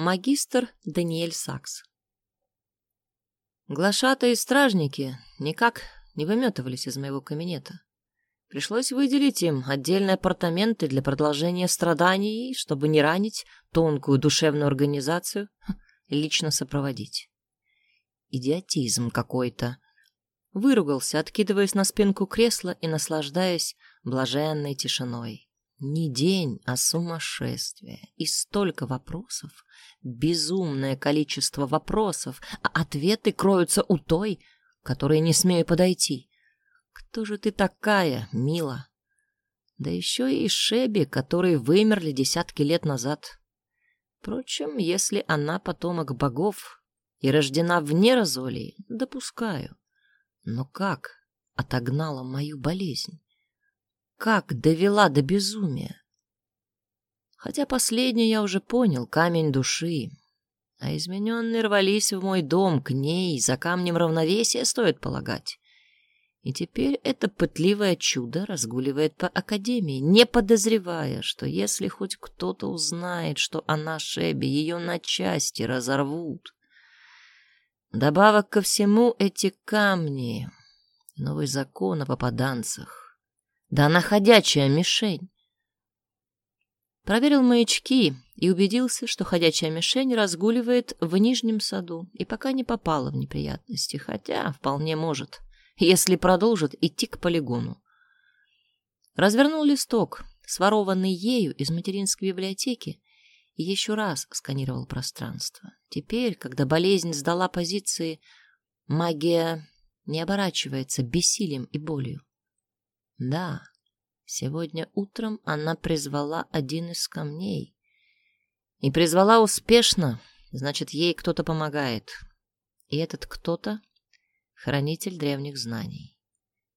Магистр Даниэль Сакс. Глашатые стражники никак не выметывались из моего кабинета. Пришлось выделить им отдельные апартаменты для продолжения страданий, чтобы не ранить тонкую душевную организацию, лично сопроводить. Идиотизм какой-то. Выругался, откидываясь на спинку кресла и наслаждаясь блаженной тишиной. Не день, а сумасшествие. И столько вопросов. Безумное количество вопросов. А ответы кроются у той, которой не смею подойти. Кто же ты такая, мила? Да еще и Шеби, которые вымерли десятки лет назад. Впрочем, если она потомок богов и рождена вне Розолии, допускаю. Но как отогнала мою болезнь? Как довела до безумия? Хотя последнее я уже понял, камень души. А измененные рвались в мой дом, к ней, за камнем равновесия, стоит полагать. И теперь это пытливое чудо разгуливает по академии, не подозревая, что если хоть кто-то узнает, что она Шеби, ее на части разорвут. Добавок ко всему эти камни, новый закон о попаданцах. Да она ходячая мишень. Проверил маячки и убедился, что ходячая мишень разгуливает в нижнем саду и пока не попала в неприятности, хотя вполне может, если продолжит идти к полигону. Развернул листок, сворованный ею из материнской библиотеки, и еще раз сканировал пространство. Теперь, когда болезнь сдала позиции, магия не оборачивается бессилием и болью. Да, сегодня утром она призвала один из камней. И призвала успешно, значит, ей кто-то помогает. И этот кто-то — хранитель древних знаний.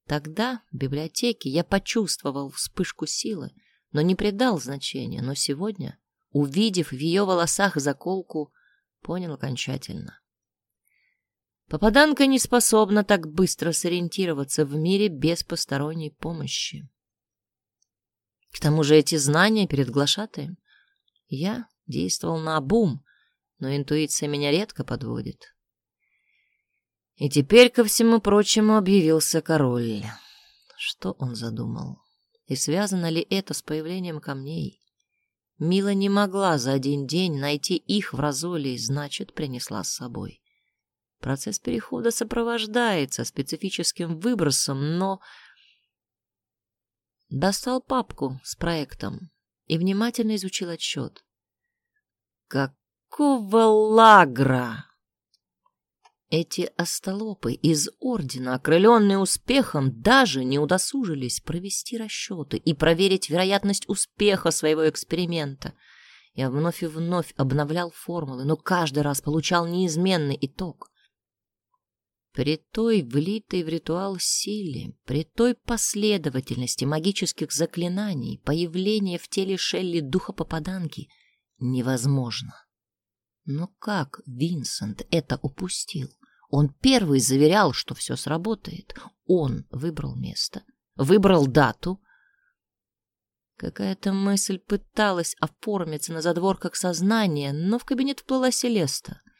Тогда в библиотеке я почувствовал вспышку силы, но не придал значения, но сегодня, увидев в ее волосах заколку, понял окончательно. Попаданка не способна так быстро сориентироваться в мире без посторонней помощи. К тому же эти знания перед глашатаем. Я действовал на обум, но интуиция меня редко подводит. И теперь, ко всему прочему, объявился король. Что он задумал? И связано ли это с появлением камней? Мила не могла за один день найти их в Розолии, значит, принесла с собой. Процесс перехода сопровождается специфическим выбросом, но... Достал папку с проектом и внимательно изучил отчет. Какого лагра! Эти остолопы из Ордена, окрыленные успехом, даже не удосужились провести расчеты и проверить вероятность успеха своего эксперимента. Я вновь и вновь обновлял формулы, но каждый раз получал неизменный итог. При той влитой в ритуал силе, при той последовательности магических заклинаний, появление в теле Шелли духа попаданки невозможно. Но как Винсент это упустил? Он первый заверял, что все сработает. Он выбрал место, выбрал дату. Какая-то мысль пыталась оформиться на задворках сознания, но в кабинет вплыла Селеста —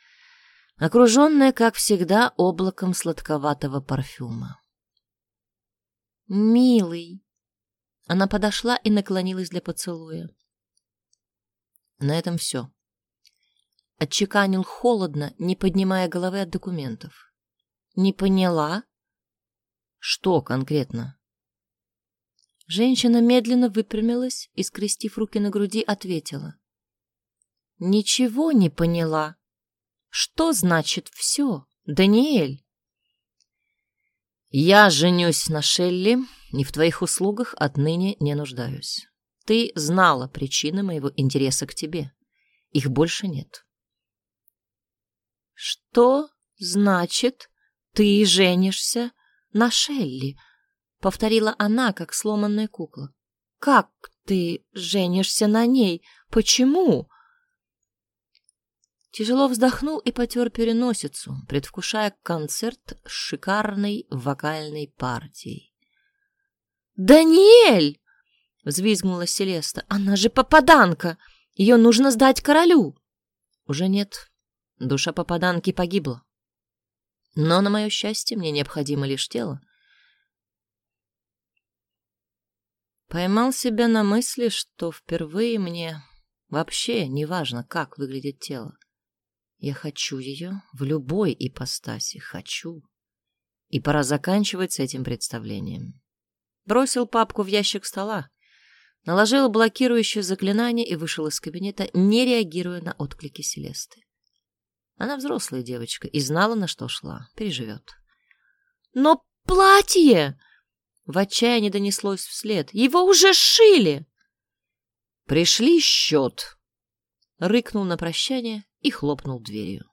окруженная, как всегда, облаком сладковатого парфюма. «Милый!» Она подошла и наклонилась для поцелуя. На этом все. Отчеканил холодно, не поднимая головы от документов. «Не поняла?» «Что конкретно?» Женщина медленно выпрямилась и, скрестив руки на груди, ответила. «Ничего не поняла. Что значит все, Даниэль? Я женюсь на Шелли и в твоих услугах отныне не нуждаюсь. Ты знала причины моего интереса к тебе. Их больше нет. Что значит ты женишься на Шелли? Повторила она, как сломанная кукла. Как ты женишься на ней? Почему? Тяжело вздохнул и потер переносицу, предвкушая концерт с шикарной вокальной партией. «Даниэль!» — взвизгнула Селеста. «Она же попаданка! Ее нужно сдать королю!» Уже нет. Душа попаданки погибла. Но, на мое счастье, мне необходимо лишь тело. Поймал себя на мысли, что впервые мне вообще не важно, как выглядит тело. Я хочу ее в любой ипостаси, хочу. И пора заканчивать с этим представлением. Бросил папку в ящик стола, наложил блокирующее заклинание и вышел из кабинета, не реагируя на отклики Селесты. Она взрослая девочка и знала, на что шла. Переживет. «Но платье!» В отчаянии донеслось вслед. «Его уже шили!» «Пришли счет!» Рыкнул на прощание и хлопнул дверью.